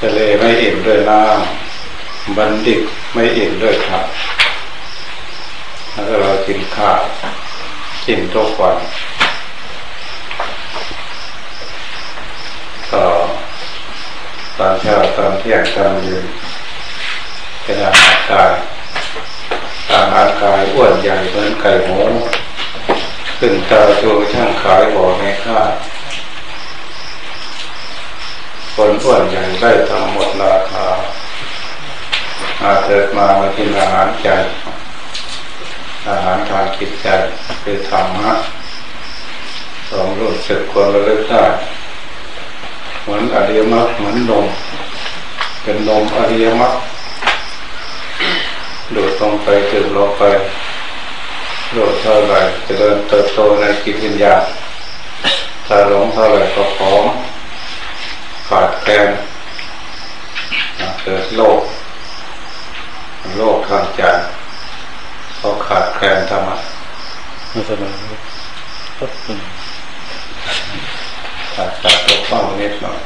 ทะเลไม่อิ่มด้วยน้ำบันดิตไม่อิ่มด้วยผักแล้วเรากินข้าวกินทุกวันต่อตอนเช้าตอนเที่ยงตอนเย็นเป็นอาหารกายอาหารกายอ้วนใหญ่เหมือนไก่หมูขึ้นตาโจช่างขายบอกให้ค่า คนอ้วนใหญ่ได้ทั้งหมดราคาอาเกิดมามากินอาหารใจ อาหารทางจิตใจคือธรรมะสองรู้สึกควรระลึกได้เหมือนอริยมรรคเหมือนนมเป็นนมอริยมรรคดูดลงไปจึงลงไปโดดเท่าไรจะเดินเติบโตในจิตวิญญาณถ้าหลงเท่าไรก็พร้อม ขาดแคลนเกิดโลกโลกทางใจเขาขาดแคลนธรรมะไม่สบายครับขาดจากโลกเป้านิดหน่อย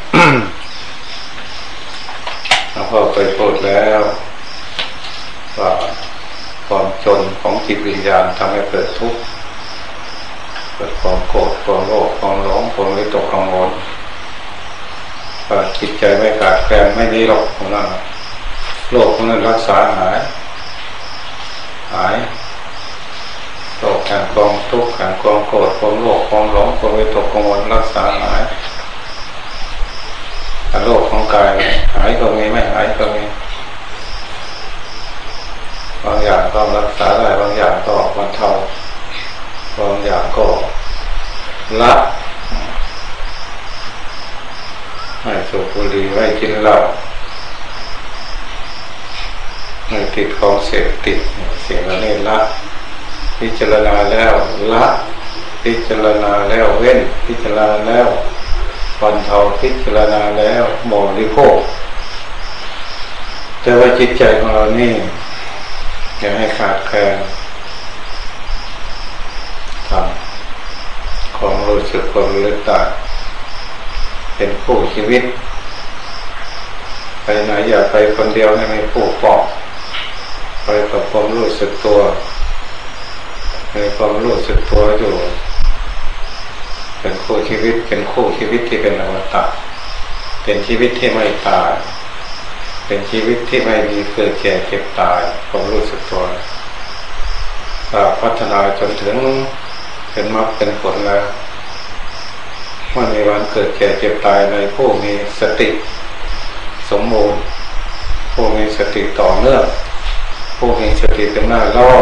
หลวงพ่อเคยพูดแล้วว่าความจนของจิตวิญญาณทำให้เกิดทุกข์เกิดความโกรธความโลภความหลงความวิตกกังวล จิตใจไม่ขาดแคลนไม่มีหรอกของนั้นโรคของนั้นรักษาหาย หายโรคแห่งความทุกข์แห่งความโกรธความโลภความหลงความวิตกกังวลรักษาหายโรคของกายหายก็มีไม่หายก็มีบางอย่างก็รักษาได้บางอย่างก็บรรเทาบางอย่างก็ละ ไม่สูบบุหรี่ไม่กินเหล้าไม่ติดของเสพติดเสียงละนี่ละ พิจารณาแล้วละ พิจารณาแล้วเว้น พิจารณาแล้วบรรเทาพิจารณาแล้วบริโภคแต่ว่าจิตใจของเรานี่อย่าให้ขาดแคลนทำของรู้สึกความรู้ตา เป็นคู่ชีวิต ไปไหนอย่าไปคนเดียวให้มีผู้ปอกไปกับความรู้สึกตัวมีความรู้สึกตัวอยู่ เป็นคู่ชีวิต เป็นคู่ชีวิตที่เป็นอมตะเป็นชีวิตที่ไม่ตาย เป็นชีวิตที่ไม่มีเกิดแก่เจ็บตายผมรู้สึกตัวพัฒนาจนถึงเป็นมรรคเป็นผลแล้ว เมื่อมีวันเกิดแก่เจ็บตายในผู้มีสติสมบูรณ์ผู้มีสติต่อเนื่องผู้มีสติเป็นหน้าล่อ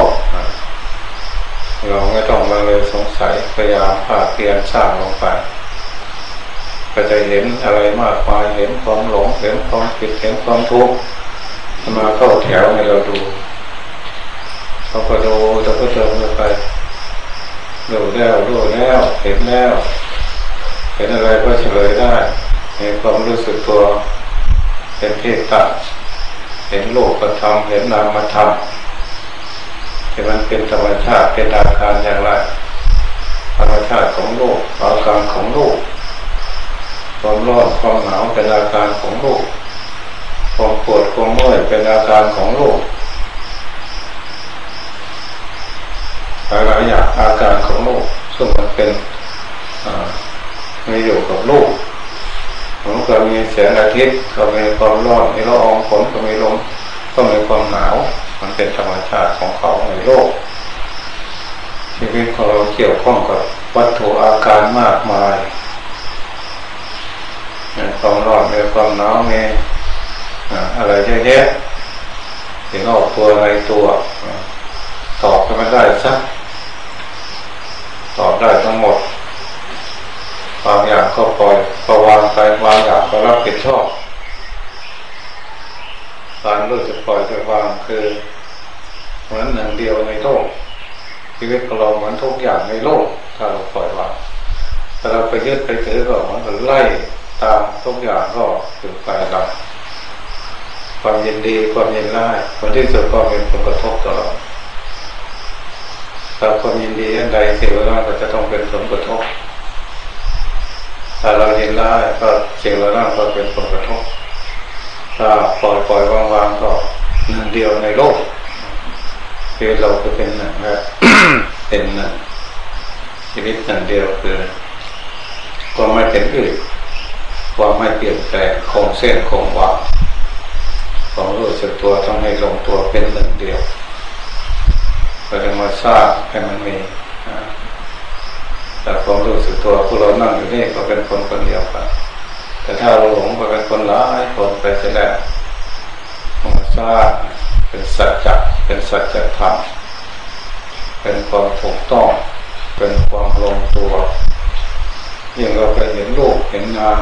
เราไม่ต้องมาเลยสงสัยพยายามภาคเพียนสร้างลงไป ก็จะเห็นอะไรมากมายเห็นความหลงเห็นความผิดเห็นความทุกข์มาเข้าแถวให้เราดูเราก็ดูเราก็เดินไปดูแล้วดูแล้วเห็นแล้ว เห็นอะไรก็เฉลยได้เห็นความรู้สึกตัวเป็นเทศตัดเห็นโลกกระทำเห็นนามธรรมที่มันเป็นธรรมชาติเป็นอาการอย่างไรธรรมชาติของโลกอาการของโลกความร้อนความหนาวเป็นอาการของโลกความปวดความเมื่อยเป็นอาการของโลกหลายอย่างอาการของโลกซึ่งมันเป็น มีอยู่กับโลกมันก็มีแสงอาทิตย์ก็มีความร้อนมีละอองฝนก็มีลมก็มีความหนาว มันเป็นธรรมชาติของเขาในโลกชีวิตของเราเกี่ยวข้องกับวัตถุอาการมากมายความร้อนมีความหนาวมีอะไรเยอะแยะถึงออกตัวอะไรตัว ตอบก็ไม่ได้สักตอบได้ทั้งหมด บางอย่างก็ปล่อยก็วางไปบางอย่างก็รับผิดชอบการรู้จะปล่อยจะวางคือเหมือนหนึ่งเดียวในโลกชีวิตของเราเหมือนทุกอย่างในโลก ถ้าเราปล่อยวางแต่เราไปยึดไปถือก็เหมือนไล่ตามทุกอย่างก็คือไปรับความยินดีความยินร้ายผลที่สุดก็เป็นผลกระทบต่อเราถ้าความยินดีอันใดสิ่งนั้นก็จะต้องเป็นผลกระทบ ถ้าเรายินร้ายก็เสิ่งนั้นก็เป็นผลกระทบถ้าปล่อยปล่อยวางๆก็หนึ่งเดียวในโลกคือเราก็เป็นหนึ่งครับเป็นหนึ่งชีวิตหนึ่งเดียวคือความไม่เป็นอื่นความไม่เปลี่ยนแปลงคงเส้นคงวาความรู้สึกตัวต้องให้ลงตัวเป็นหนึ่งเดียวเราจะมาสร้างให้มันมี แต่ความรู้สึกตัวผู้เรานั่งอยู่นี่ก็เป็นคนคนเดียวกัน แต่ถ้าเราหลงไปเป็นคนหลายคนไปเสียแล้วมาสร้างเป็นสัจจะเป็นสัจธรรมเป็นความถูกต้อง เป็นความลงตัวยิ่งเราไปเห็นรูปเห็นนาม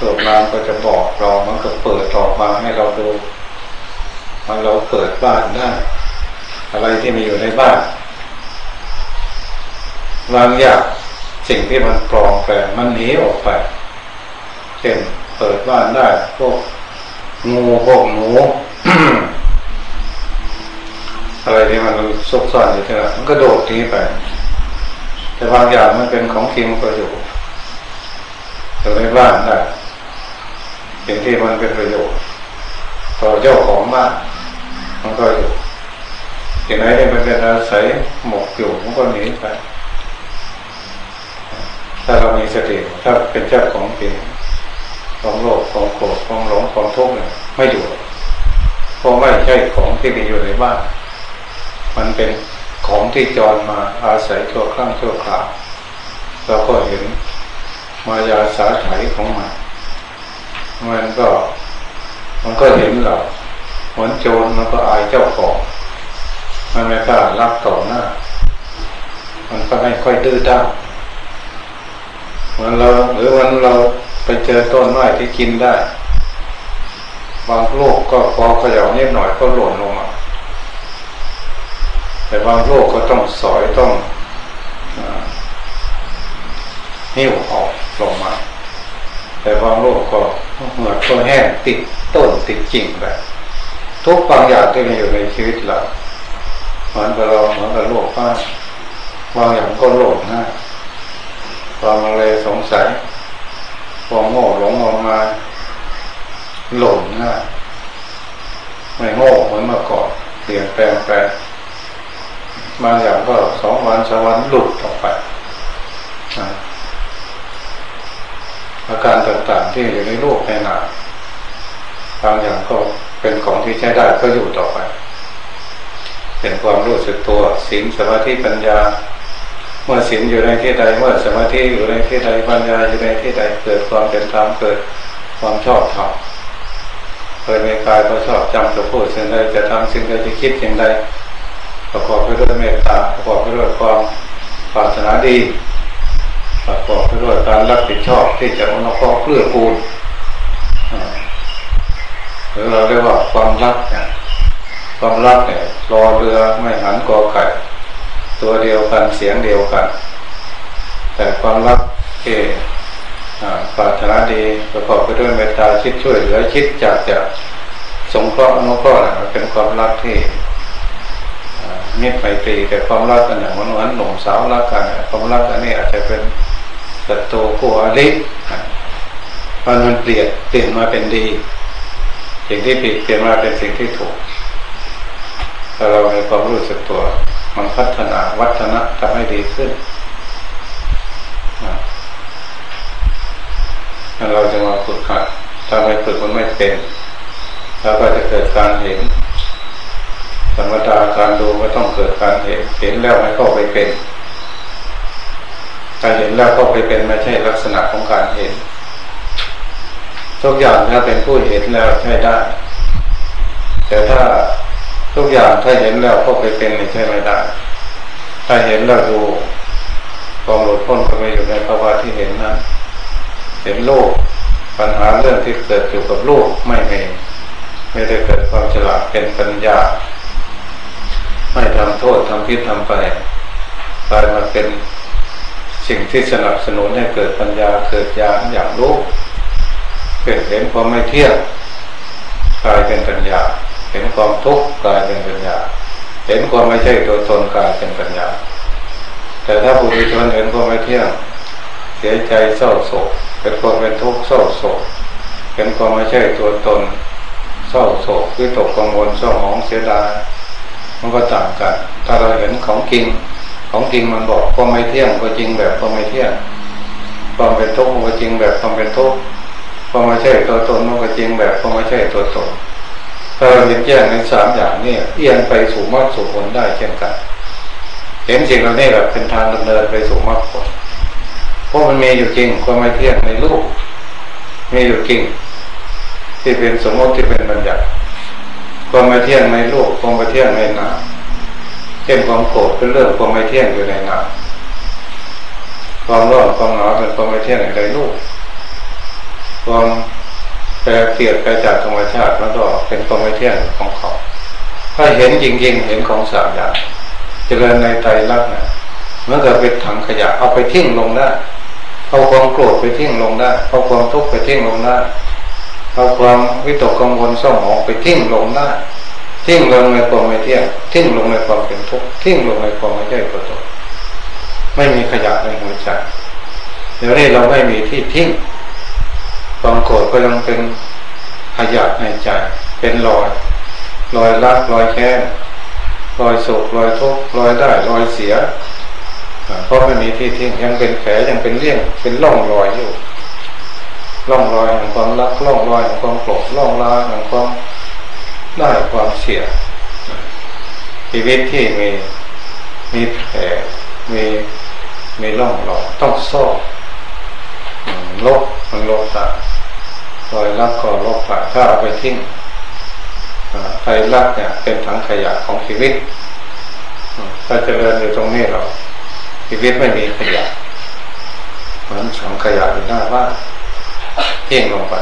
รูปนามก็จะบอกเรามันก็เปิดออกมาให้เราดูมันเราเปิดบ้านได้ อะไรที่มีอยู่ในบ้าน บางอย่างสิ่งที่มันปลอมแปลงมันหนีออกไปเช่นเปิดบ้านได้พวกงูพวกหนูอะไรที่มันซุกซ่อนอยู่ที่นั่นมันก็โดดหนีไป แต่บางอย่างมันเป็นของจริงก็อยู่อยู่ในบ้านได้สิ่งที่มันเป็นประโยชน์ต่อเจ้าของบ้านมันก็อยู่ที่ไหนที่มันเป็นอาศัยหมกอยู่มันก็หนีไปาเรามีสติถ้าเป็นเจ้าของจริงของโลกของโกรธของหลงของทุกข์เนี่ยไม่อยู่เพราะไม่ใช่ของที่มีอยู่ในบ้าน มันเป็นของที่จรมาอาศัยชั่วครั้งชั่วคราวเราก็เห็นมายาสาไถของมันมันก็ มันก็เห็นเราเหมือนโจรมันก็อายเจ้าของ มันไม่กล้ารับต่อหน้า มันก็ไม่ค่อยดื้อด้าน มือนเราหรือวันเราไปเจอต้นไม้ที่กินได้ บางโลกก็พอเขย่านิดหน่อยก็หล่นลงมาแต่บางโลกก็ต้องสอยต้องหิ้วออกลงมา แต่บางโลกก็เหมือนก็แห้งติดต้นติดกิ่งไปทุกบางอย่างที่มีอยู่ในชีวิตเราเหมือนกับเราเหมือนกับโลกบ้านบางอย่างก็โลกนะ ความอะไรสงสัยความโง่หลงออกมาหลงง่ายไม่โง่เหมือนเมื่อก่อนเปลี่ยนแปลงไปบางอย่างก็สองวันสามวันหลุดออกไปอาการต่างๆที่อยู่ในโลกในนามบางอย่างก็เป็นของที่ใช้ได้ก็อยู่ต่อไป เป็นความรู้สึกตัวสิงสมาธิปัญญา เมื่อศีลอยู่ในที่ใดเมื่อสมาธิอยู่ในที่ใดปัญญาอยู่ในที่ใดเกิดความเป็นธรรมเกิดความชอบธรรมเคยมีกายก็ชอบจำจะพูดสิ่งใดจะทำสิ่งใดจะคิดสิ่งใดประกอบไปด้วยเมตตาประกอบไปด้วยความปรารถนาดีประกอบไปด้วยการรับผิดชอบที่จะอนุเคราะห์เพื่อกูลหรือเราเรียกว่าความรักเนี่ยความรักเนี่ยรอเรือไม่หันกอไก่ ตัวเดียวกันเสียงเดียวกัน แต่ความรักที่ปรารถนาดีประกอบไปด้วยเมตตาคิดช่วยเหลือคิดจากจะสงเคราะห์อนุเคราะห์เป็นความรักที่เมีไมตรีแต่ความรักกันอย่างวันหนุ่มสาวรักกันความรักอันนี้อาจจะเป็นศัตรูคู่อริมันมันเปลี่ยนเปลี่ยนมาเป็นดีสิ่งที่ผิดเปลี่ยนมาเป็นสิ่งที่ถูกถ้าเรามีความรู้สึกตัว มันพัฒนาวัฒนะทำให้ดีขึ้นนะเราจะมาฝึกหัดถ้าไม่ฝึกมันไม่เป็นแล้วก็จะเกิดการเห็นธรรมดาการดูก็ต้องเกิดการเห็น เห็นแล้วม่เข้าไปเป็นการเห็นแล้วเข้าไปเป็นไม่ใช่ลักษณะของการเห็น ทุกอย่างถ้าเป็นผู้เห็นแล้วใช่ได้ แต่ถ้า ทุกอย่างถ้าเห็นแล้วก็ไปเป็นไม่ใช่ไม่ได้ ถ้าเห็นแล้วดูความหลุดพ้นก็ไปอยู่ในภาวะที่เห็นนั้นเห็นโลกปัญหาเรื่องที่เกิดอยู่กับโลกไม่มีไม่ได้เกิดความฉลาดเป็นปัญญา ไม่ทำโทษทำพิษทำไปกลายมาเป็นสิ่งที่สนับสนุนให้เกิดปัญญาเกิดญาณอย่างรู้เกิดเห็นความไม่เที่ยงกลายเป็นปัญญา ความทุกข์กลายเป็นปัญญา เห็นความไม่ใช่ตัวตนกลายเป็นปัญญา แต่ถ้าบุรุชนเห็นความไม่เที่ยง เสียใจเศร้าโศกเป็นความเป็นทุกข์เศร้าโศกเป็นความไม่ใช่ตัวตน เศร้าโศกคือตกกังวลเศร้าหมองเสียดายมันก็ต่างกัน ถ้าเราเห็นของจริงของจริงมันบอกความไม่เที่ยงก็จริงแบบความไม่เที่ยงความเป็นทุกข์ก็จริงแบบความเป็นทุกข์ความไม่ใช่ตัวตนมันก็จริงแบบความไม่ใช่ตัวตน ถ้าเราเห็นแจ้งในสามอย่างนี้เอียงไปสู่มรรคสู่ผลได้เช่นกันเห็นสิ่งเหล่านี้แบบเป็นทางดำเนินไปสู่มรรคผลเพราะมันมีอยู่จริงความไม่เที่ยงในรูปมีอยู่จริง ที่เป็นสมมติที่เป็นบัญญัติความไม่เที่ยงในรูปความไม่เที่ยงในนามเช่นความโกรธเป็นเรื่องความไม่เที่ยงอยู่ในนามความร้อนความหนาวเป็นความไม่เที่ยงในรูปความ แปรเปลี่ยนไปจากธรรมชาติแล้วก็เป็นความไม่เที่ยงของเขา ถ้าเห็นจริงๆ เห็นของสามอย่างเจริญในใจรักนะเมื่อเกิดเป็นถังขยะเอาไปทิ้งลงได้เอาความโกรธไปทิ้งลงได้เอาความทุกข์ไปทิ้งลงได้เอาความวิตกกังวลเศร้าหมองไปทิ้งลงได้ทิ้งลงในความไม่เที่ยงทิ้งลงในความเป็นทุกข์ทิ้งลงในความไม่ใช่ตัวตนไม่มีขยะในหัวใจเดี๋ยวนี้เราไม่มีที่ทิ้ง ความโกรธก็ยังเป็นขยะในใจ เป็นรอยรอยรักรอยแค้นรอยโศกรอยทุกข์รอยได้รอยเสียเพราะไม่มีที่ทิ้งยังเป็นแผลยังเป็นเลี่ยงเป็นร่องรอยอยู่ร่องรอยแห่งความรักร่องรอยแห่งความโกรธร่องรอยแห่งความได้ความเสียชีวิตที่มีมีแผลมีมีร่องรอยต้องซ่อมลบมันลบตา รอยรักก็ลบไปถ้าเอาไปทิ้งใครรักเนี่ยเป็นถังขยะของชีวิต ถ้าเจริญอยู่ตรงนี้เราชีวิตไม่มีขยะเหมือนสังขยะอยู่หน้าบ้านทิ้งลงไป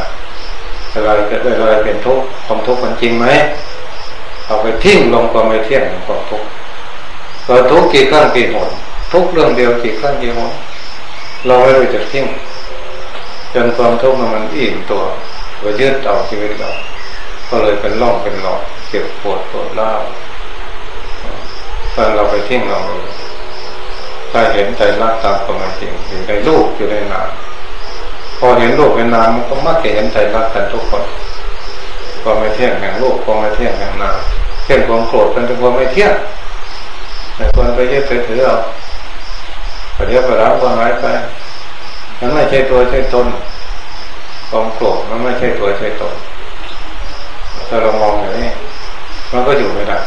อะไรเกิดอะไรเป็นทุกข์ความทุกข์มันจริงไหมเอาไปทิ้งลงความไม่เที่ยงของความทุกข์เราทุกข์กี่ครั้งกี่หนทุกเรื่องเดียวกี่ครั้งกี่หนเราไม่รู้จะทิ้ง จนความทุกข์มันอิ่มตัวก็ยืดเอชีวิตเราก็เลยเป็นร่องเป็นหลอดเจ็บปวดปวดร้าวตอนเราไปทิ้งเราถ้าเห็นใจรักตามความจริงอยู่ในรูปอยู่ในนามพอเห็นรูปเป็นนามมันก็มักจะเห็นใจรักกันทุกคนความไม่เที่ยงแห่งรูปความไม่เที่ยงแห่งนามเช่นความโกรธเป็นความไม่เที่ยงแต่คนไปยึดไปถือเอาเดี๋ยวไปรับก็หายไป มันไม่ใช่ตัวใช่ตนความโกรธมันไม่ใช่ตัวใช่ตนถ้าเรามองอย่างนี้มันก็อยู่ไม่ได้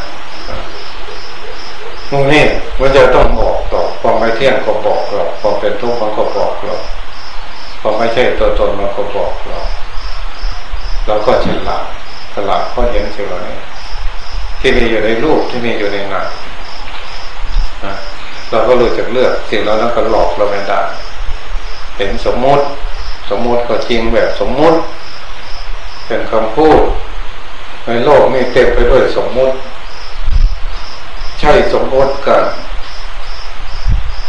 ตรงนี้มันจะต้องบอกต่อความไม่เที่ยงก็บอกเราความเป็นทุกข์มันก็บอกเราความไม่ใช่ตัวตนมันก็บอกเราเราก็ฉลาดฉลาดเพราะเห็นสิ่งเหล่านี้ที่มีอยู่ในรูปที่มีอยู่ในงานเราก็รู้จักเลือกสิ่งเหล่านั้นก็หลอกเราไม่ได้ เห็นสมมติ สมมติก็จริงแบบสมมติ เป็นคำพูดในโลกนี้เต็มไปด้วยสมมติ ใช่สมมติกัน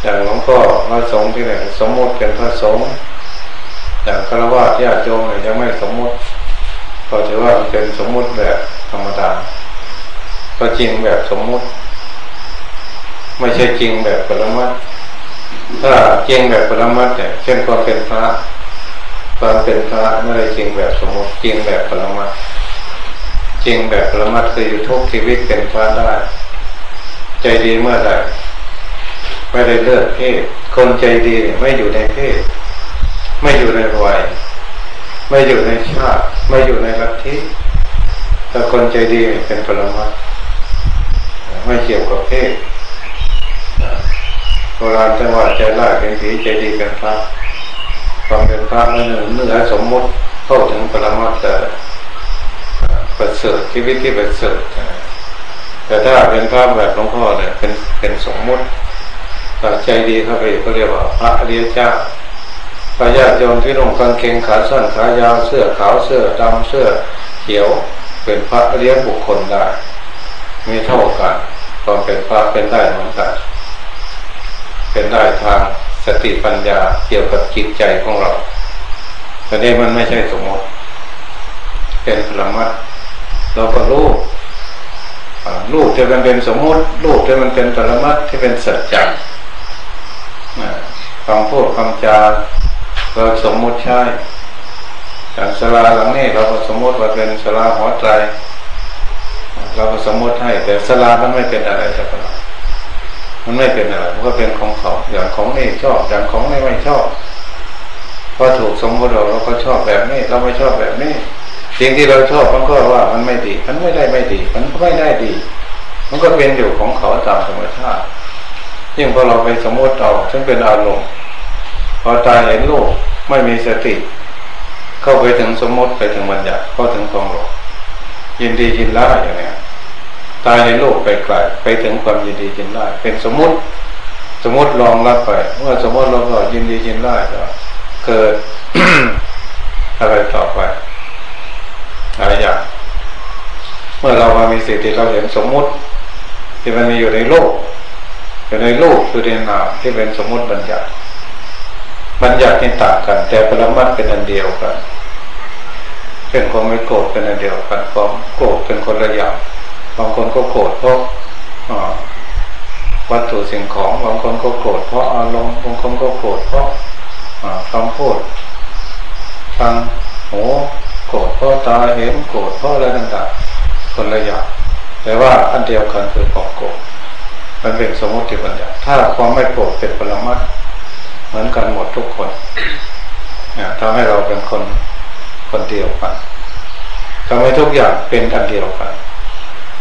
อย่างหลวงพ่อพระสงฆ์ที่ไหนสมมติเป็นพระสงฆ์อย่างฆราวาสญาติโยมเนี่ยยังไม่สมมติก็ถือว่ามันเป็นสมมุติแบบธรรมดาก็จริงแบบสมมุติ ไม่ใช่จริงแบบปรมัต ถ้าจริงแบบปรมัตเนี่ยเช่นความเป็นพระความเป็นพระไม่ได้จริงแบบสมมติจริงแบบปรมัตจริงแบบปรมัตคืออยู่ทุกชีวิตเป็นพระได้ ใจดีเมื่อใดไม่ได้เลือกเพศคนใจดีไม่อยู่ในเพศ ไม่อยู่ในวัยไม่อยู่ในชาติ ไม่อยู่ในลัทธิแต่คนใจดีเป็นปรมัตไม่เกี่ยวกับเพศ โบราณจังหวัดใจร้ายเป็นผีใจดีเป็นพระความเป็นพระนั่นเนื้อสมมติเข้าถึงปรมัตแต่ประเสริฐชีวิตที่ประเสริฐแต่ถ้าเป็นพระแบบหลวงพ่อเนี่ยเป็นเป็นสมมติแต่ใจดีเข้าไปก็เรียกว่าพระอริยเจ้าพระญาติโยมที่ลงกางเกงขาสั้นขายาวเสื้อขาวเสื้อดำเสื้อเขียวเป็นพระอริยบุคคลได้ มีเท่ากันความเป็นพระเป็นได้เหมือนกัน เป็นได้ทางสติปัญญาเกี่ยวกับจิตใจของเราแต่นี้มันไม่ใช่สมมติเป็นพลมัดเราก็รู้รูปที่มันเป็นสมมติรูปที่มันเป็นปรมัดที่เป็นสัจจ์คำพูดคำจาเราสมมติใช่อย่างสลาหลังนี้เราก็สมมติว่าเป็นสลาหัวใจเราก็สมมติให้แต่สลามันไม่เป็นอะไรสักอย่าง มันไม่เป็นอะไรมันก็เป็นของเขาอย่างของนี่ชอบอย่างของนี่ไม่ชอบพอถูกสมมติเราเราก็ชอบแบบนี้ เราไม่ชอบแบบนี้ สิ่งที่เราชอบมันก็ว่ามันไม่ดี มันไม่ได้ไม่ดี มันก็ไม่ได้ดี มันก็เป็นอยู่ของเขาตามธรรมชาติยิ่งพอเราไปสมมติเอาซึ่งเป็นอารมณ์พอตายเห็นโลกไม่มีสติ เข้าไปถึงสมมติไปถึงบัญญัติเข้าถึงความหลงยินดียินร้ายอย่างเนี้ย ตายในโลกไปไกลไปถึงความยินดียินร้าเป็นสมมติ สมมติลองรับไป เมื่อสมมติเราก็ยินดียินร้ายก็เกิดอะไรต่อไปอะไรอย่างเมื่อเรามามีสติเราเห็นสมมติ ที่มันมีอยู่ในโลก อยู่ในโลกคือในนามที่เป็นสมมติบัญญัติบัญญัตินี่ต่างกัน แต่ปรมัตเป็นอันเดียวกันเป็นความไม่โกรธเป็นอันเดียวกันความโกรธเป็นคนละอย่าง บางคนก็โกรธเพราะวัตถุสิ่งของบางคนก็โกรธเพราะอารมณ์บางคนก็โกรธเพราะคำพูดฟังหูโกรธเพราะตาเห็นโกรธเพราะอะไรต่างๆคนละอย่างแต่ว่าอันเดียวกันคือความโกรธมันเป็นสมมติปัญญาถ้าความไม่โกรธเป็นปรมัตเหมือนกันหมดทุกคนทำให้เราเป็นคนคนเดียวกันทำให้ทุกอย่างเป็นอันเดียวกัน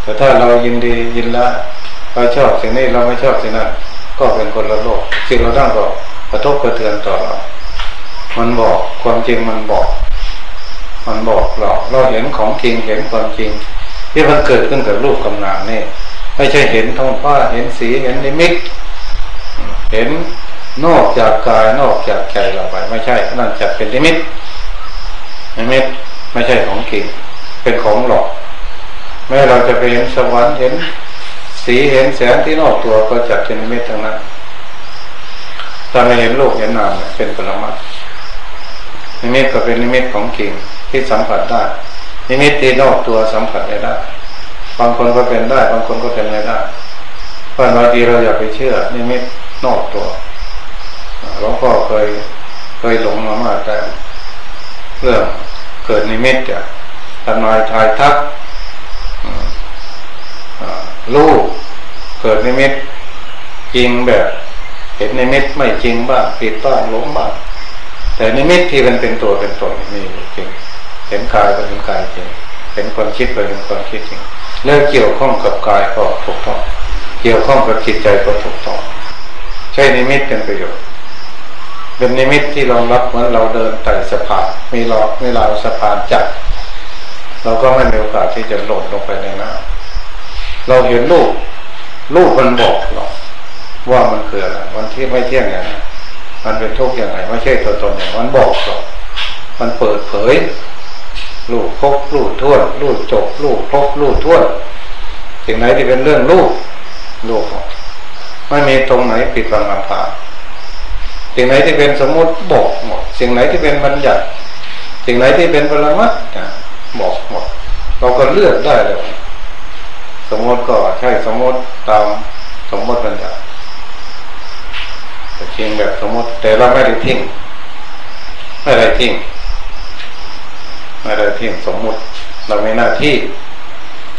แต่ถ้าเรายินดียินละเราชอบสิ่งนี้เราไม่ชอบสิ่งนั้นก็เป็นคนละโลกสิ่งเราตั้งก็กระทบกระเทือนต่อเรา มันบอกความจริงมันบอก มันบอกเราเราเห็นของจริงเห็นความจริง ที่มันเกิดขึ้นกับรูปกำนามนี่ไม่ใช่เห็นท้องฟ้าเห็นสีเห็นนิมิตเห็นนอกจากกายนอกจากใจเราไป ไม่ใช่นั่นจะเป็นนิมิตนิมิตไม่ใช่ของจริงเป็นของหลอก แม้เราจะไปเห็นสวรรค์เห็น สีเห็นแสงที่นอกตัวก็จัดเป็นนิมิตทั้งนั้นถ้าไม่เห็นโลกเห็นนามเป็นปรมัตนิมิตก็เป็นนิมิตของจริงที่สัมผัสได้ นิมิตที่นอกตัวสัมผัสไม่ได้ บางคนก็เป็นได้ บางคนก็เป็นไม่ได้เพราะบางทีเราอย่าไปเชื่อ นิมิตนอกตัวหลวงพ่อเคยเคยหลงมามากแต่เรื่องเกิดนิมิตจะทำนายทายทัก ลูกเกิดนิมิตจริงแบบ เห็นนิมิตไม่จริงบ้างผิดบ้างหลงบ้างแต่นิมิตที่มันเป็นตัวเป็นตนมีจริง เห็นกายเห็นกายจริงเห็นความคิดเห็นความคิดจริงแล้วเกี่ยวข้องกับกายก็ถูกต้อง เกี่ยวข้องกับจิตใจก็ถูกต้อง ใช้นิมิตเป็นประโยชน์เป็นนิมิตที่รองรับเหมือนเราเดินไต่สะพานมีรอกมีราวสะพานจัดเราก็ไม่มีโอกาสที่จะหล่นลงไปในน้ำ เราเห็นลูกลูกมันบอกเราว่ามันคืออะไรมันที่ไม่เที่ยงอย่างไรมันเป็นทุกข์อย่างไรไม่ใช่ตัวตนอย่างมันบอกเรามันเปิดเผยลูกพบลูกท่วนลูกจบลูกพบลูกท่วนสิ่งไหนที่เป็นเรื่องลูกลูกไม่มีตรงไหนปิดบังอำพราสิ่งไหนที่เป็นสมมติบอกหมดสิ่งไหนที่เป็นบัญญัติสิ่งไหนที่เป็นปรมัตบอกหมดเราก็เลือกได้เลย สมมติก็ใช่สมมติตามสมมติบัญญัติแต่จริงแบบสมมติ แต่เราไม่ได้ทิ้งไม่ได้ทิ้งไม่ได้ทิ้งสมมติ เราไม่หน้าที่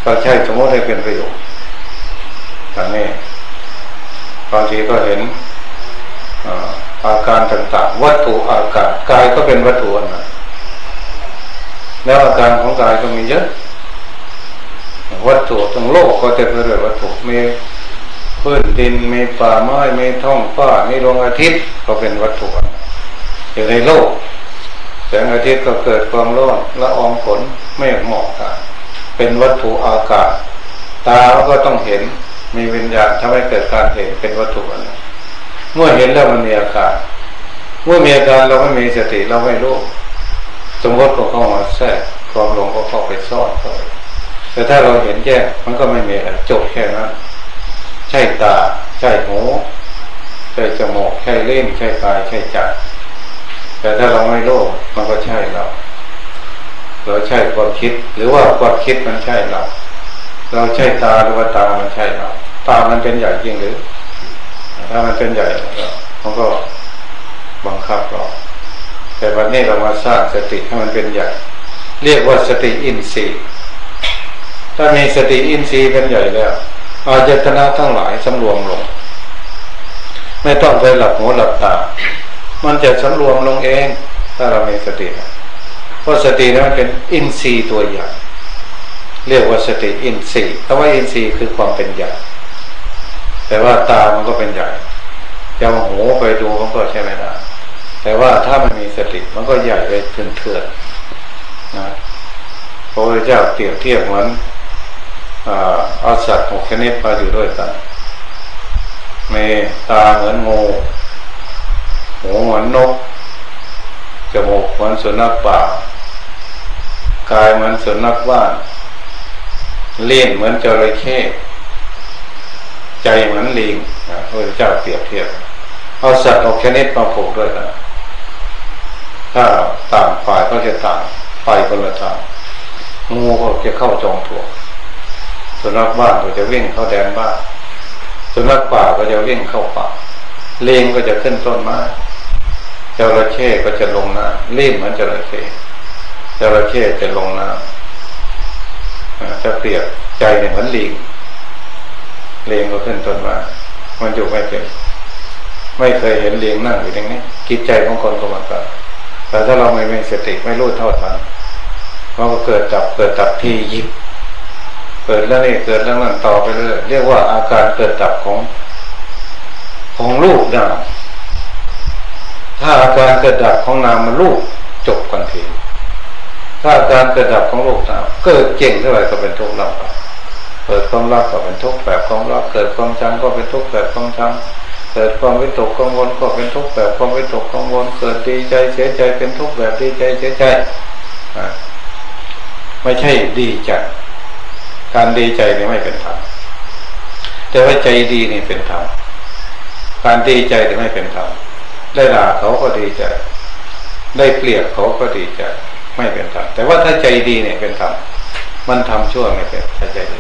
ก็ใช้สมมติให้เป็นประโยชน์ตอนนี้บางทีก็เห็นอาการต่างๆ วัตถุอากาศกายก็เป็นวัตถุนะแล้วอาการของกายก็มีเยอะ วัตถุทั้งโลกก็จะเป็นเรื่องวัตถุมีพื้นดินมีป่าไม้มีท้องฟ้ามีดวงอาทิตย์ก็เป็นวัตถุอยู่ในโลกแสงอาทิตย์ก็เกิดความร้อนละอองฝนไม่เหมอกกันเป็นวัตถุอากาศ ตาก็ต้องเห็นมีวิญญาณทำให้เกิดการเห็นเป็นวัตถุอะไรเมื่อเห็นแล้วมันมีอาการ เมื่อมีอาการเราไม่มีสติเราไม่รู้สมมติก็เข้ามาแทรกความหลงก็เข้าไปซ่อนไป แต่ถ้าเราเห็นแจ้งมันก็ไม่มีอะไรจบแค่นั้นใช่ตา ใช่หูใช่จมูกใช่เล่นใช่กายใช่ใจแต่ถ้าเราไม่รู้มันก็ใช่เรา เราใช่ความคิด หรือว่าความคิดมันใช่เรา เราใช่ตาหรือว่าตามันใช่เรา ตามันเป็นใหญ่จริงหรือ ถ้ามันเป็นใหญ่มันก็บังคับเราแต่วันนี้เรามาสร้างสติให้มันเป็นใหญ่ เรียกว่าสติอินทรีย์ ถ้ามีสติอินทรีย์เป็นใหญ่แล้วอาจตนาทั้งหลายสำรวมลง ไม่ต้องไปหลับหัวหลับตา มันจะสำรวมลงเอง ถ้าเรามีสติเพราะสตินั้นเป็นอินทรีย์ตัวใหญ่เรียกว่าสติอินทรีย์เพราะว่าอินทรีย์คือความเป็นใหญ่แต่ว่าตามันก็เป็นใหญ่จะเอาหูไปดูมันก็ใช่ไม่ได้แต่ว่าถ้ามันมีสติมันก็ใหญ่ไปเถื่อนๆนะพระพุทธเจ้าเปรียบเทียบเหมือน เอาสัตว์หกชนิดมาอยู่ด้วยกันมีตาเหมือนงูหูเหมือนนกจมูกเหมือนสุนัขป่ากายเหมือนสุนัขบ้านเลี้ยนเหมือนจระเข้ใจเหมือนลิงนะพระเจ้าเปรียบเทียบเอาสัตว์ออกชนิดมาผูกด้วยกันถ้าต่างฝ่ายก็จะต่างไปคนละทางงูก็จะเข้าจองถั่ว สุนัขบ้านก็จะวิ่งเข้าแดนบ้านสุนัขป่าก็จะวิ่งเข้าป่าเลงก็จะขึ้นต้นไม้จระเข้ก็จะลงน้ำเล่นเหมือนจระเข้จระเข้จะลงน้ำจะเปรียบใจเนี่ยเหมือนลิงเลงก็ขึ้นต้นไม้มันอยู่ไม่เป็นไม่เคยเห็นเลี้ยงนั่งอยู่อย่างนี้คิดใจของคนก็มันก็แต่ถ้าเราไม่มีสติไม่รู้เท่าทันมันก็เกิดจับเกิดจับที่ยิบ เกิดแล้วนี่เกิดแล้วนั่นต่อไปเรื่อยเรียกว่าอาการเกิดจับของของลูกนามถ้าอาการเกิดดับของนามมันลูกจบกันทีถ้าอาการเกิดดับของลูกนามเกิดเก่งเท่าไหร่ก็เป็นทุกข์ลำบากเกิดความรักก็เป็นทุกข์แบบความรักเกิดความชังก็เป็นทุกข์แบบความชังเกิดความวิตกกังวลก็เป็นทุกข์แบบความวิตกกังวลเกิดดีใจเสียใจเป็นทุกข์แบบดีใจเสียใจไม่ใช่ดีใจ การดีใจนี่ไม่เป็นธรรมแต่ว่าใจดีนี่เป็นธรรมการดีใจนี่ไม่เป็นธรรมได้ด่าเขาก็ดีใจ ได้เกลียดเขาก็ดีใจ ไม่เป็นธรรมแต่ว่าถ้าใจดีเนี่ยเป็นธรรมมันทำชั่วไม่เป็นถ้าใจดี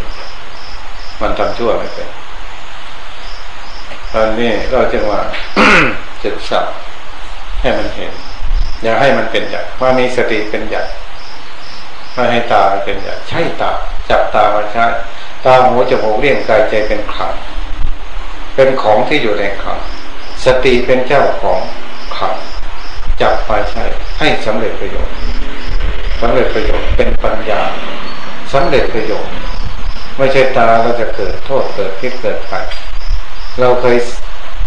มันทำชั่วไม่เป็นตอนนี้เราจึงว่าศึกษาให้มันเห็น อย่าให้มันเป็นใหญ่ว่ามีสติเป็นใหญ่ ไม่ให้ตาเป็นใหญ่ใช่ตาจับตามาใช้ตาหูจมูกเลี้ยงกายใจเป็นขังเป็นของที่อยู่ในขังสติเป็นเจ้าของขังจับมาใช้ให้สำเร็จประโยชน์สำเร็จประโยชน์เป็นปัญญาสำเร็จประโยชน์ไม่ใช่ตาเราจะเกิดโทษเกิดพิษเกิดภัยเราเคย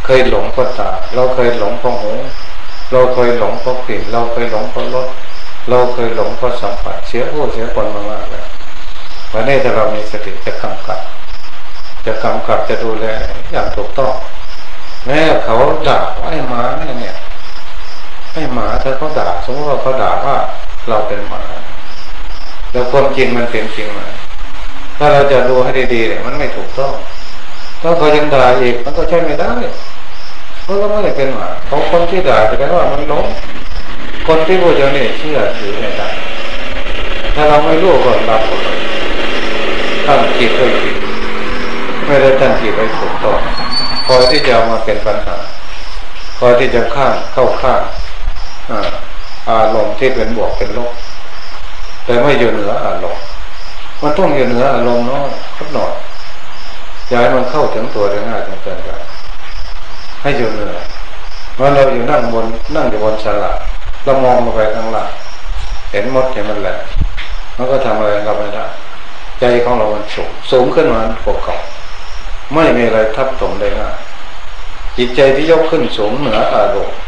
เคยหลงเพราะตา เราเคยหลงเพราะหูเราเคยหลงเพราะกลิ่นเราเคยหลงเพราะรส เราเคยหลงเพราะสัมผัสเสียผู้เสียคนมากๆเลยวันนี้ถ้าเรามีสติจะกำกับ จะกำกับจะดูแลอย่างถูกต้องแม้เขาด่าไอ้หมาเนี่ยไอ้หมาถ้าเขาด่าสมมติว่าเขาด่าว่าเราเป็นหมาแล้วความจริงมันเป็นจริงไหมถ้าเราจะดูให้ดีๆเนี่ยมันไม่ถูกต้องถ้าเขายังด่าอีกมันก็ใช่ไม่ได้เพราะเราไม่ได้เป็นหมาเขาคนที่ด่าจะเป็นว่ามันหลง คนที่พูดอย่างนี้เชื่อถือไม่ได้ถ้าเราไม่รู้ก็รับหมดเลยตั้งจิตด้วยจิตไม่ได้ตั้งจิตไว้ถูกต้องพอที่จะมาเป็นปัญหาพอที่จะข้ามเข้าข้ามอารมณ์ที่เป็นบวกเป็นลบแต่ไม่อยู่เหนืออารมณ์มันต้องอยู่เหนืออารมณ์น้อยสักหน่อยย้ายมันเข้าถึงตัวได้ง่ายจนเกินไปให้อยู่เหนือเมื่อเราอยู่นั่งบนนั่งอยู่บนฉลา เรามองลงไปข้างล่างเห็นมดเห็นมันแหละมันก็ทำอะไรเราไม่ได้ ใจของเรามันสูงสูงขึ้นมาปกเก่าไม่มีอะไรทับถมได้ง่ายจิตใจที่ยกขึ้นสูงเหนืออารมณ์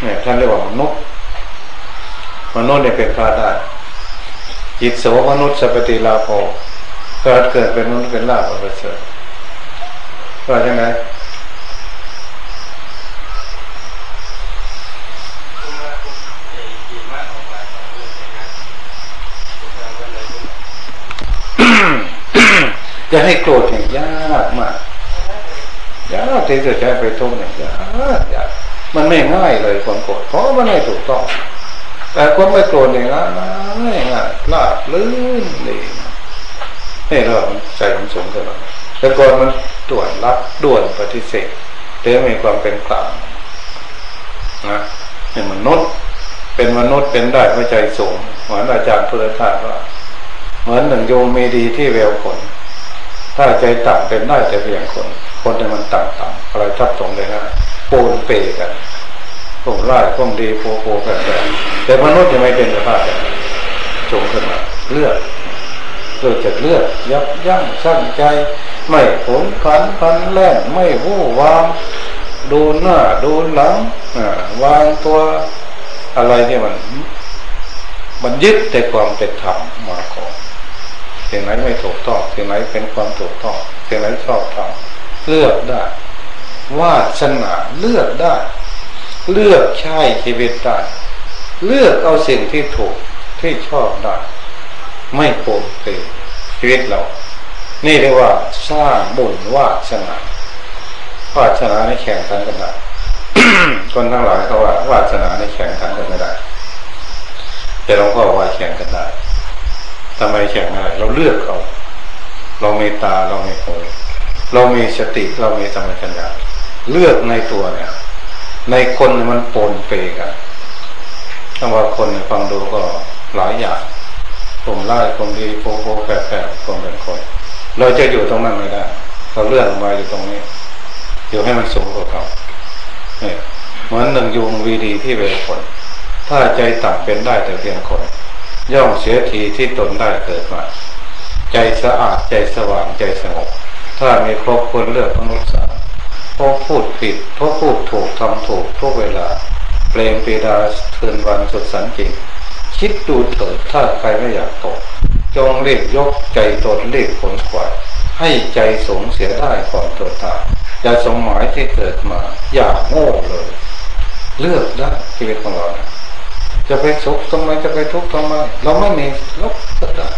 เนี่ยท่านเรียกว่ามนุษย์มนุษย์เนี่ยเป็นพระได้จิตโสมนุษย์สัพติลาโภเกิดเกิดเป็นมนุษย์เป็นลาภประเสริฐว่าใช่ไหม จะให้โกรธเนี่ยยากมากยากที่จะใช้ไปทุ่มเนี่ยยากยากมันไม่ง่ายเลยความโกรธเพราะมันไม่ถูกต้อง แต่ความไม่โกรธเนี่ยง่ายง่ายลาบลื่นเลยให้เราใจมันสูงขึ้นมาแต่ก่อนมันด่วนรับด่วนปฏิเสธเต่มีความเป็นกลางนะเนี่ยมันนุษย์เป็นมนุษย์เป็นได้เพราะใจสูงเหมือนอาจารย์พุทธทาสว่า เหมือนหนึ่งโยมมีดีที่แววคน ถ้าใจต่ำเป็นได้แต่เพียงคน คนที่มันต่ำต่ำอะไรทับถมเลยนะปูนเปกันผมไล่ผมดีโปโปแฝงแต่มนุษย์ยังไม่เป็นสภาพแบบจงขึ้นมาเลือดเกิดจากเลือดยับยั้งชั่งใจ ไม่ผลขันพันแล่นไม่วู่วางดูหน้าดูหลังวางตัวอะไรที่มัน มันยึดแต่ความเป็นธรรมมาก่อน สิ่งไหนไม่ถูกต้องสิ่งไหนเป็นความถูกต้องสิ่งไหนชอบทำเลือกได้วาสนาเลือกได้ เลือกใช้ชีวิตได้เลือกเอาสิ่งที่ถูกที่ชอบได้ ไม่โกงเตชีวิตเรา นี่เรียกว่าสร้างบุญวาสนาวาสนาในแข่งขันกันได้คนทั้งหลายเขาว่าวาสนาในแข่งขันกันไม่ได้ แต่หลวงพ่อว่าแข่งกันได้ ทำไมแข่งอะได้เราเลือกเขา เรามีตาเรามีหูเรามีสติเรามีธรรมชัญญาเลือกในตัวเนี่ย ในคนมันปนเปกันถ้าว่าคนฟังดูก็หลายอย่างผมไล่ผมดีโฟโฟแฝงแฝงผมเป็นคน เราจะอยู่ตรงนั้นไม่ได้ เราเลือนมาอยู่ตรงนี้ อยู่ให้มันสูงกว่าเขาเนี่ยเหมือนหนึ่งยุงวีดีที่เวรคน ถ้าใจต่ำเป็นได้แต่เพียงคน ย่อมเสียทีที่ตนได้เกิดมา ใจสะอาดใจสว่างใจสงบถ้ามีครบคนเลือกมนุษย์สาพอพูดผิดพอพูดถูกทำถูกทุกเวลาเปลงปีดาเทินวันสุดสันจริง คิดดูเถิดถ้าใครไม่อยากตก จงเรียกยกใจตนเรียกผลขวายให้ใจสงเสียได้ก่อนตัวตายอย่าสมหมายที่เกิดมา อย่าโง่เลย เลือกได้ชีวิตของเรา จะไปสุขทำไมจะไปทุกข์ทำไม เราไม่มีลบก็ได้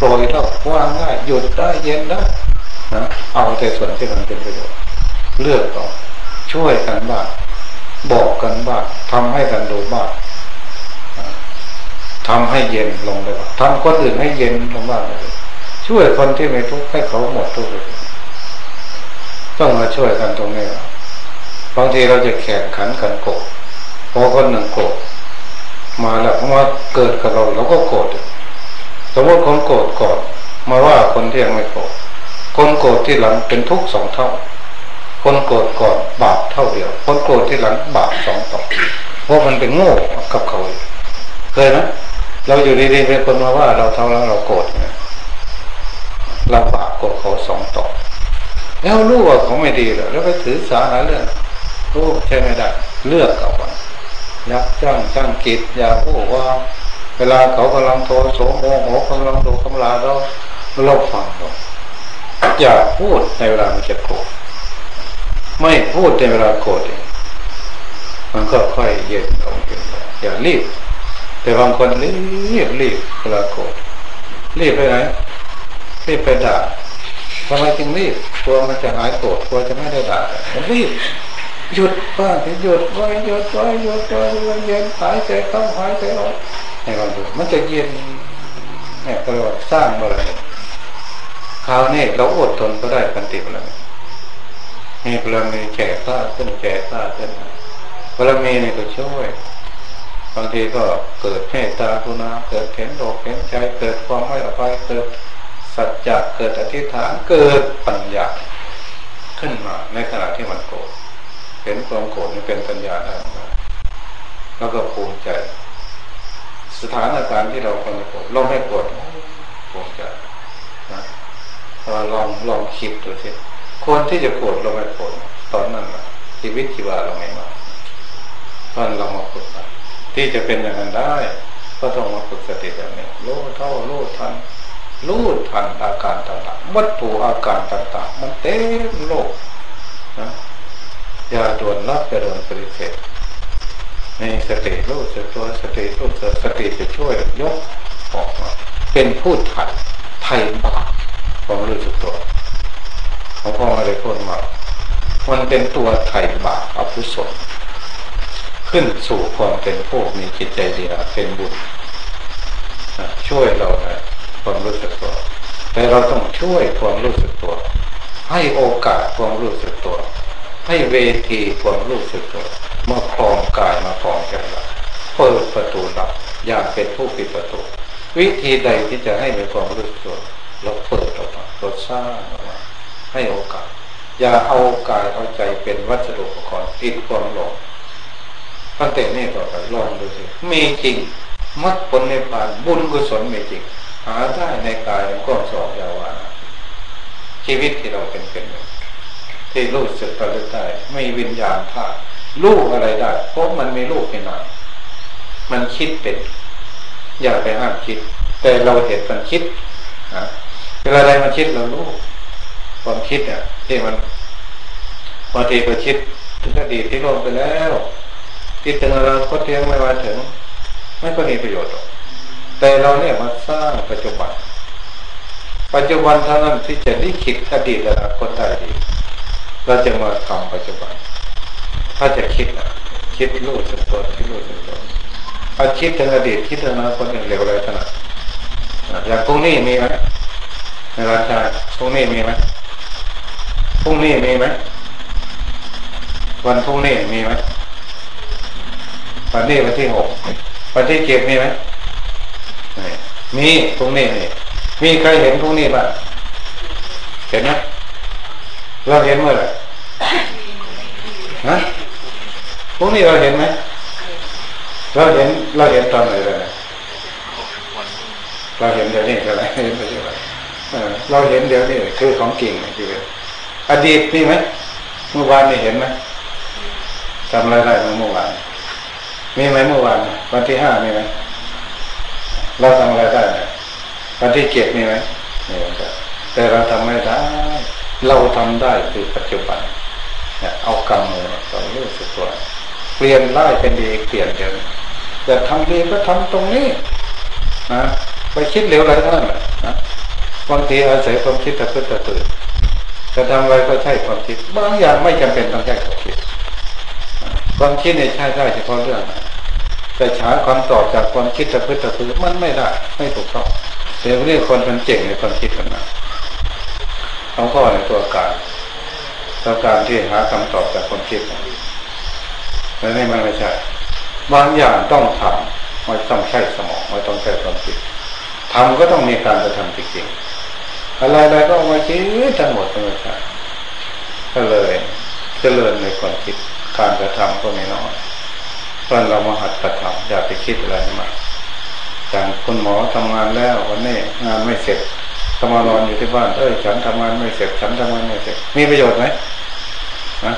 ปล่อยเราว่างง่ายหยุดได้เย็นได้นะเอาแต่ส่วนที่มันเป็นประโยชน์เลือกต่อช่วยกันบ้างบอกกันบ้างทำให้กันดูบ้างทำให้เย็นลงเลยทำคนอื่นให้เย็นลงบ้างเลยช่วยคนที่ไม่ทุกข์ให้เขาหมดทุกข์เลยต้องมาช่วยกันตรงนี้บางทีเราจะแข่งขันกันโกรธพอคนหนึ่งโกรธ มาแล้วพอมาเกิดกับเราเราก็โกรธสมมติคนโกรธก่อนมาว่าคนที่ยังไม่โกรธคนโกรธที่หลังเป็นทุกข์สองเท่า คนโกรธก่อนบาปเท่าเดียว คนโกรธที่หลังบาปสองต่อเพราะมันเป็นโง่กับเขาเคยไหมเราอยู่ดีๆเป็นคนมาว่าเราทำแล้วเราโกรธเนี่ยเราบาปกดเขาสองต่อแล้วรู้ว่าเขาไม่ดีหรอแล้วไปถือสาหาเรื่องรู้ใช่ไม่ได้ เลือกเอาไป ยักจ้างจ้างกิจอย่าพูดว่า เวลาเขากำลังโทโสโมโหกำลังดูกำลาเราเราฟังเราอย่าพูดในเวลามันจะโกรธไม่พูดในเวลาโกรธมันก็ค่อยเย็นลงเย็นอย่ารีบ แต่บางคนรีบรีบเวลาโกรธรีบไปไหนรีบไปด่าทำไมจึงรีบกลัวมันจะหายโกรธกลัวจะไม่ได้ด่ามันรีบ หยุดบ้างหยุดไว้หยุดไว้หยุดไว้เย็นหายใจเข้าหายใจออกให้เราดูมันจะเย็นเนี่ยก็เรียกว่าสร้างบารมีคราวนี้เราอดทนก็ได้กันติบแล้วมีบารมีแก่ข้าขึ้นแก่ข้าขึ้นบารมีนี่ก็ช่วยบางทีก็เกิดเมตตาคุณาเกิดเห็นโลกเห็นใจเกิดความไม่อภัยเกิดสัจจะเกิดอธิษฐานเกิดปัญญาขึ้นมาในขณะที่มันโกรธ เห็นความโกรธนี่เป็นปัญญาได้แล้วก็ภูมิใจ สถานการณ์ที่เราคนโกรธเราไม่โกรธภูมิใจนะเราลองลองคิดดูสิคนที่จะโกรธเราไม่โกรธตอนนั้นชีวิตชีวาเราไม่มาตอนเรามาฝึกที่จะเป็นอย่างนั้นได้ ก็ต้องมาฝึกสติแบบนี้โลเท่าโลทันรู้ทันอาการต่างๆวัตถุอาการต่างๆ มันเต็มโลก วนรับอย่าด่วนปฏิเสธในสติรู้สึกตัวสติรู้สึกสติจะช่วยยกออกมาเป็นผู้ถัดไทยบาปความรู้สึกตัวของพ่อมาเลยพูดมามันเป็นตัวไทยบาปอภุศลขึ้นสู่ความเป็นผู้มีจิตใจดีเป็นบุญช่วยเรานะความรู้สึกตัว แต่เราต้องช่วยความรู้สึกตัว ให้โอกาสความรู้สึกตัว ให้เวทีความรู้สึกตัวมาคลองกายมาคลองใจเราเปิดประตูลับอย่าเป็นผู้ปิดประตู วิธีใดที่จะให้มีความรู้ตัวเราเปิดออกมาเราสร้างออกมาให้โอกาส อย่าเอากายเอาใจเป็นวัสดุอุปกรณ์ติดความหลงตั้งแต่นี้ต่อไปลองดูสิมีจริงมัดผลในผ่านบุญกุศลมีจริง หาได้ในกายก้อนสอบยาวาชีวิตที่เราเป็นเป็น ที่รู้สึกระลึกได้ไม่วิญญาณธาตุลูกอะไรได้เพราะมันไมีลูกเป็นหน่อยมันคิดเป็น อย่าไปห้ามคิด แต่เราเห็นมันคิดนะเวลาใดมันคิดเรารู้ความคิดเนี่ยที่มันบางทีก็คิดถึงอดีตที่ล่วงไปแล้วคิดถึงเราก็เที่ยงไม่มาถึง ไม่ก็มีประโยชน์หรอกแต่เราเนี่ยมาสร้างปัจจุบัน ปัจจุบันเท่านั้นที่จะได้คิดอดีตอนาคตได้ดี เราจะมาทำปัจจุบัน ถ้าจะคิดนะคิดรู้สึกตัวคิดรู้สึกตัวถ้าคิดถึงอดีตคิดถึงอนาคตอย่างเร็วเลยขนาดอย่างพรุ่งนี้มีไหมในราชาพรุ่งนี้มีไหมพรุ่งนี้มีไหมวันพรุ่งนี้มีไหมวันนี้วันที่หกวันที่เก็บมีไหมมีพรุ่งนี้มีมีใครเห็นพรุ่งนี้บ้างเห็นไหมเราเห็นเมื่อไหร่ ฮะพรุ่งนี้เราเห็นไหมเราเห็นเราเห็นตอนไหนเลยเราเห็นเดี๋ยวนี้อะไรเห็นไปเยอะเราเห็นเดี๋ยวนี้คือของกิ่งชีวิตอดีตมีไหมเมื่อวานนี่เห็นไหมจำอะไรได้เมื่อวานมีไหมเมื่อวานวันที่ห้ามีไหมเราทำอะไรได้วันที่เจ็ดมีไหมมีแต่เราทำไม่ได้ เราทำได้คือปัจจุบัน เนี่ยเอากำมือเรารู้สึกตัวเปลี่ยนไล่เป็นดีเปลี่ยนเดี๋ยวแต่ทำดีก็ทำตรงนี้นะไปคิดเหลวไหลท่านนแหละนะบางทีอาศัยความคิดตะพื้นตะตื่นจะทำอะไรก็ใช่ความคิดบางอย่างไม่จำเป็นต้องใช้ความคิดความคิดเนี่ยใช่ได้เฉพาะเรื่องแต่ฉาความตอบจากความคิดตะพื้นตะตื่นมันไม่ได้ไม่ถูกต้องเดี๋ยวนี้คนมันเจ๋งในความคิดกันนะต้องพ่อในตัวการ ตัวการที่หาคำตอบจากความคิดแล้วนี่มันไม่ใช่บางอย่างต้องทำไม่ต้องใช้สมองไม่ต้องใช้ความคิดทำก็ต้องมีการกระทำจริงๆอะไรๆก็เอามาคิดทั้งหมดไม่ใช่ก็เลยเจริญในความคิดการกระทำก็ไม่น้อยตอนเรามาหัดกระทำอย่าไปคิดอะไรมาอย่างคุณหมอทำงานแล้ววันนี้งานไม่เสร็จ ทำมานอนอยู่ที่บ้านเอ้ยฉันทำงานไม่เสร็จฉันทำงานไม่เสร็จมีประโยชน์ไหมนะ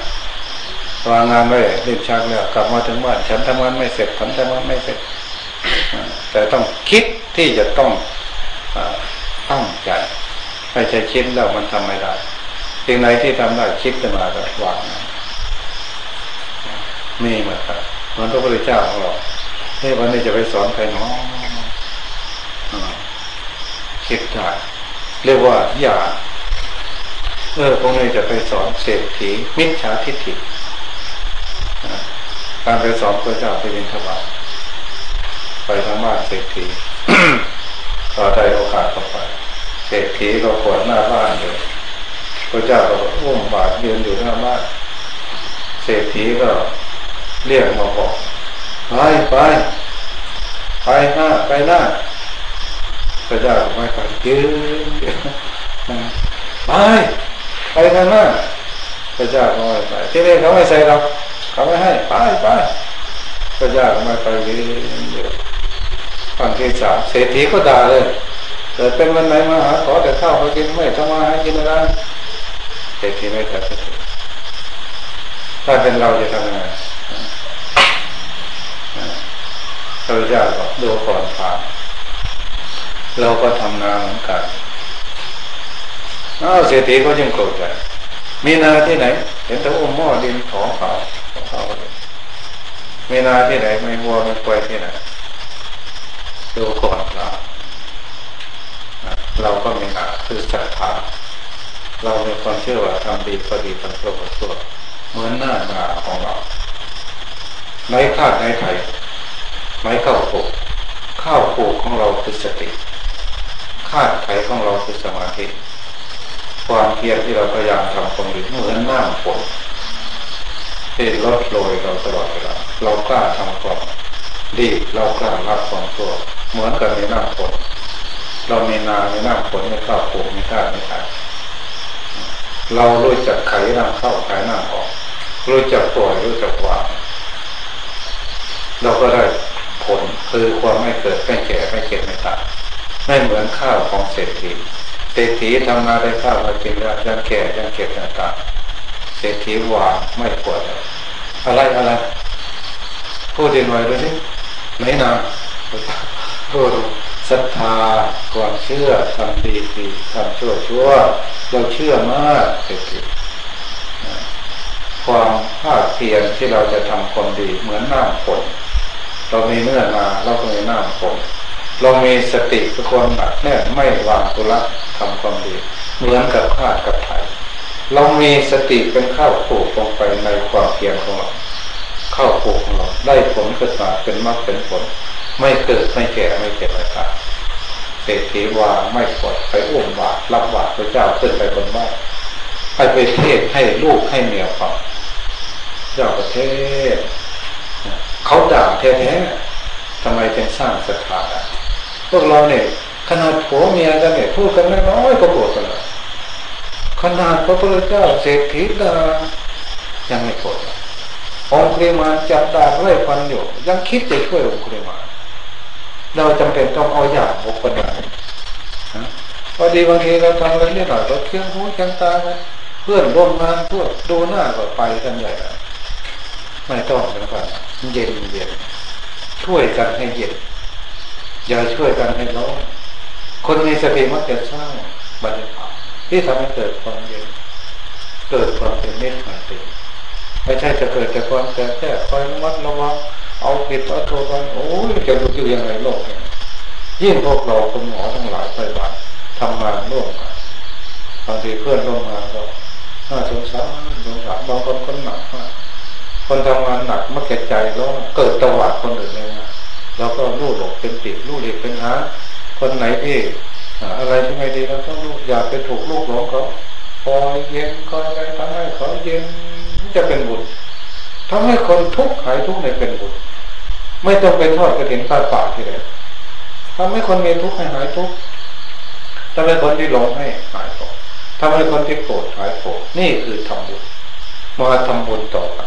วางงานไว้เล่นชักแล้วกลับมาถึงบ้านฉันทำงานไม่เสร็จฉันทำงานไม่เสร็จแต่ต้องคิดที่จะต้องตั้งใจไม่ใช่คิดแล้วมันทำไม่ได้สิ่งไหนที่ทำได้คิดจะมาก็วางมีเหมือนกันเหมือนพระพุทธเจ้าของเราเฮ้วันนี้จะไปสอนใครเนาะคิดได้ เรียกว่าอย่าเออพวกนี้จะไปสอนเศรษฐีมิจฉาทิฏฐิการไปสอนพระเจ้าไปบินทบาทไปทางบ้านเศรษฐีต่อได้โอกาสเข้าไปเศรษฐีก็ปวดหน้าบ้านอยู่พระเจ้าก็อุ้มบาตรยืนอยู่หน้าบ้านเศรษฐีก็เรียกมาบอกไปไปไปหน้าไปหน้า พระเจ้าไม่ไปยืนไปไปทางหน้าพระเจ้าก็ไม่ไปที่นี่เขาไม่ใส่เราเขาไม่ให้ไปไปพระเจ้าก็ไม่ไปยืนอยู่ตอนที่สามเศรษฐีก็ด่าเลยเกิดเป็นวันไหนมาหาขอแต่ข้าวมากินไม่ทำมาหากินอะไรเศรษฐีไม่ทำถ้าเป็นเราจะทำยังไงพระเจ้าบอกดูก่อนผ่าน เราก็ทำนาเหมือนกันอ้าวเศรษฐีก็ยังโกรธใจมีนาที่ไหน เห็นแต่อุ้มหม้อดินขอเขาเขาเลยมีนาที่ไหนไม่วัวไม่ควายที่ไหนดูก่อนเราเราก็มีนาคือศรัทธาเรามีความเชื่อว่าทำดีก็ดีทำชั่วก็ชั่วเหมือนหน้านาของเราในคาดในไทยไม้ข้าปลูกข้าวปลูกของเราคือสติ คาดไขของเราคือสมาธิความเพียรที่เราพยายามทำความดีเหมือนน้ำฝนที่ลดโรยเราตลอดเวลาเรากล้าทำความดีเรากล้ารับความชั่วเหมือนกับในหน้าฝนเรามีนาในหน้าฝนไม่ข้าวปลูกไม่ข้าไม่ขายเรารู้จักไขน้ำเข้าไขน้ำออก รู้จักปล่อยรู้จักวางเราก็ได้ผลคือความไม่เกิดไม่แก่ไม่เก็บไม่ตาย ไม่เหมือนข้าวของเศรษฐี เศรษฐีทำนานได้ข้าวมากินแล้วยังแก่ยังเก็บยังตายเศรษฐีวางไม่ปวดอะไรอะไรพูดดีหน่อยดูสิไหนนาพูดศรัทธาความเชื่อทำดีดีทำชั่วชั่วเราเชื่อมากเศรษฐีความภาคเพียรที่เราจะทำความดีเหมือนหน้ำฝนเรามีเนื้อนาเราก็มีน้ำฝน เรามีสติคือความหนักแน่ไม่วางตุละทำความดีเหมือนกับข้ากับไถเรามีสติเป็นข้าวปลูกลงไปในความเพียรของเราข้าวปลูกของเราได้ผลขึ้นมาเป็นมากเป็นผล ไม่เกิดไม่แก่ไม่เจ็บไม่ตายเศรษฐีวางไม่ปลดไปอุ้มบาตรรับบาตรพระเจ้าขึ้นไปบนบ้านไปไปเทศให้ลูกให้เมียฟังเจ้าประเทศ เขาด่าแท้ๆทำไมจึงสร้างศรัทธา พวกเราเนี่ยขนาดผัวเมียกันเนี่ยพูดกันน้อยก็โกรธกันแล้วขนาดพระพุทธเจ้าเศรษฐีดายังไม่โกรธองค์เรมาจับดาบไล่ฟันอยู่ ยังคิดจะช่วยองค์เรมาเราจำเป็นต้องเอาอย่างบุคคลนั้นพอดีบางทีเราทำอะไรนิดหน่อยเราเคียงหูเคียงตาเพื่อนร่วมงานพวกดูหน้าก็ไปกันใหญ่ไม่ต้องกันกันเย็นเย็นช่วยกันให้เย็น อย่าช่วยกันให้ร้อนคนมีสติมักจะสร้างบรรยากาศที่ทำให้เกิดความเย็นเกิดความเป็นเมตตาติไม่ใช่จะเกิดจากความแก่แค่คอยวัดระวังเอาผิดเอาโทษกันโอ้ยจะรู้อยู่ยังไงโลกเนี่ยยิ่งพวกเราคุณหมอทั้งหลายไปบ้านทำงานร่วมกันบางทีเพื่อนร่วมงานก็น่าสงสารสงสารบางคนคนหนักมากคนทำงานหนักมักใจร้อนเกิดตวาดคนอื่นเลยน เราก็รู้หลบเป็นติดรู้เรียกเป็นหา คนไหนที่อะไรที่ไม่ดีเราต้องรู้อย่าไปถูกลูกหลงเขาพอยเย็นคอยอะไรทำให้เขาเย็นจะเป็นบุญทำให้คนทุกข์หายทุกข์ในเป็นบุญไม่ต้องไปทอดกระถินข้าป่าที่ไหนทำให้คนมีทุกข์ให้หายทุกข์ทำให้คนที่หลงให้หายทุกข์ทำให้คนที่โกรธหายโกรธนี่คือทำบุญมาทำบุญต่อไป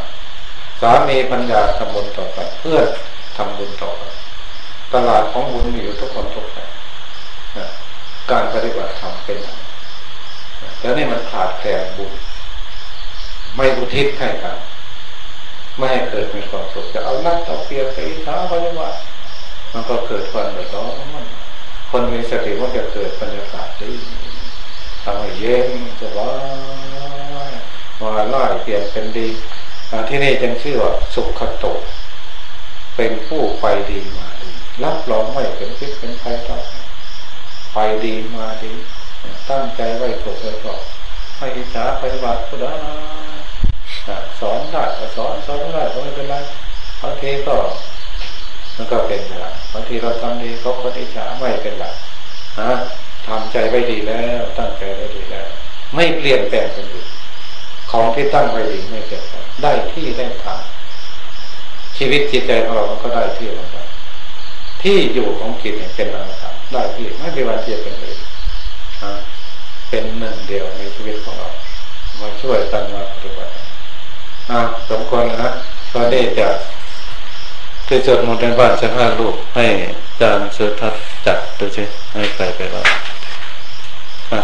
สามีปัญญาทำบุญต่อไปเพื่อทำบุญต่อไป ตลาดของบุญมีอยู่ทุกคนทุกคนการปฏิบัติธรรมเป็นแล้วนี่มันขาดแคลนบุญ ไม่อุทิศให้กันไม่ให้เกิดมีความสุขจะเอานักเอาเปียไปท้าปฏิบัติมันก็เกิดความเดือดร้อนคนมีสติว่าจะเกิดบรรยากาศดีทำให้เย็นสบายมาไล่เปลี่ยนเป็นดีที่นี่จึงชื่อว่าสุขโต เป็นผู้ไปดีมา รับรองไม่เป็นพิษเป็นภัยต่อไปดีมาดี ตั้งใจไว้ถูกไว้ถูกให้อิจฉาไปบาดก็ได้สอนได้ก็สอนสอนไม่ได้ก็ไม่เป็นไรบางทีก็มันก็เป็นไรบางทีเราทำดีเขาคนอิจฉาไม่เป็นไรนะทำใจไว้ดีแล้ว ตั้งใจไว้ดีแล้ว ไม่เปลี่ยนแปลงเป็นดีของที่ตั้งไว้ดีไม่เปลี่ยนแปลงได้ที่ได้ทางชีวิตจิตใจของเรามันก็ได้ที่แล้ว ที่อยู่ของจิตเนี่ยเป็นอะไรครับได้ที่ไม่เป็นวันที่จะเป็นเลยเป็นหนึ่งเดียวในชีวิตของเรา มาช่วยกันมาปฏิบัติอ่าสมควรนะตอนนี้จะที่จดมนต์ในบ้านสักห้าลูกให้อาจารย์สุทัศน์จัดดูสิให้ใครไปบ้าง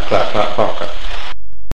กราบพระ